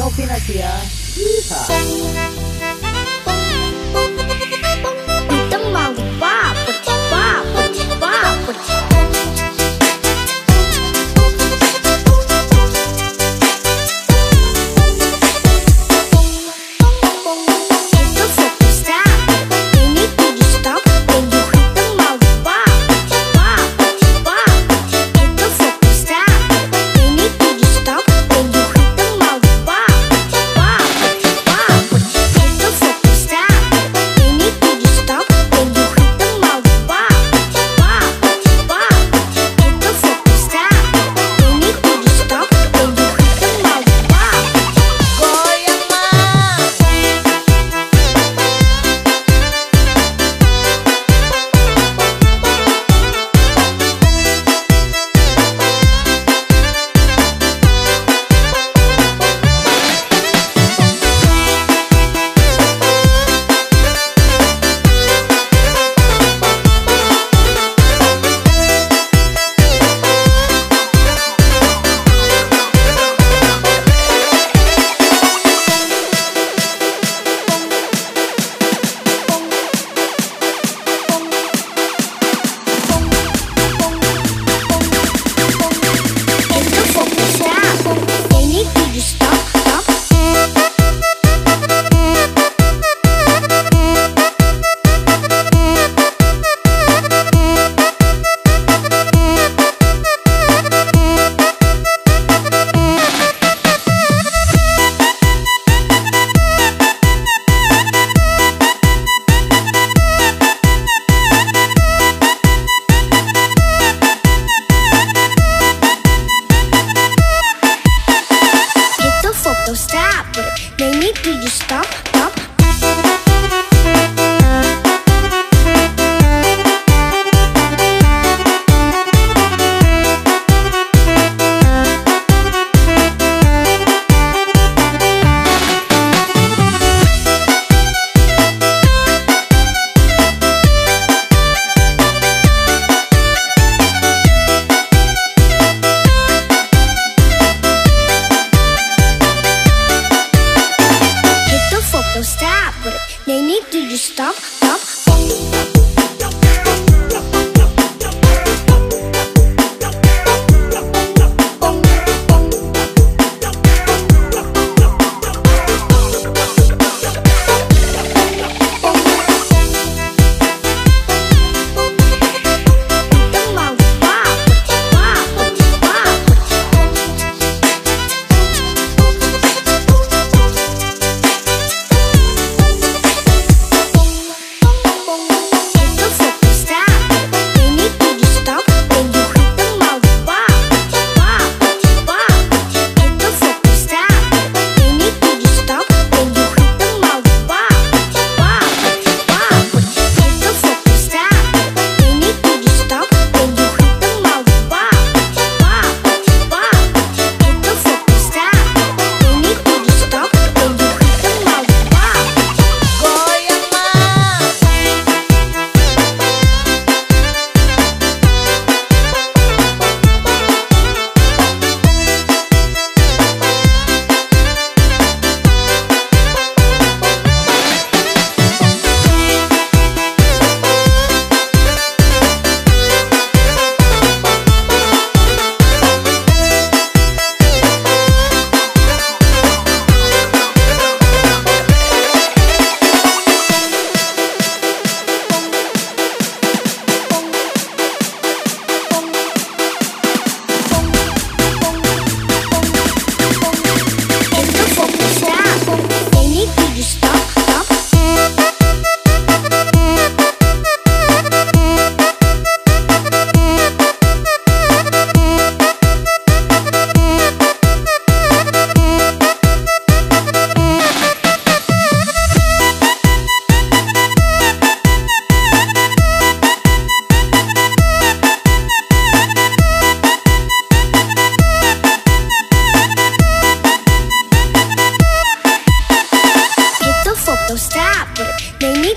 Novinasia. Yeehaw. Gürcistan Stop.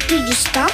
пьедестал